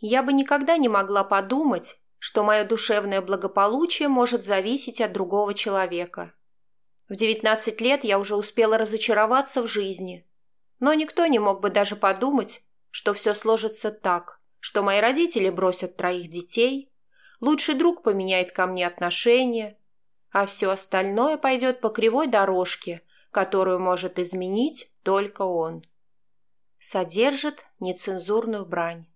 Я бы никогда не могла подумать, что мое душевное благополучие может зависеть от другого человека. В 19 лет я уже успела разочароваться в жизни, но никто не мог бы даже подумать, что все сложится так, что мои родители бросят троих детей, лучший друг поменяет ко мне отношения, а все остальное пойдет по кривой дорожке, которую может изменить только он. Содержит нецензурную брань.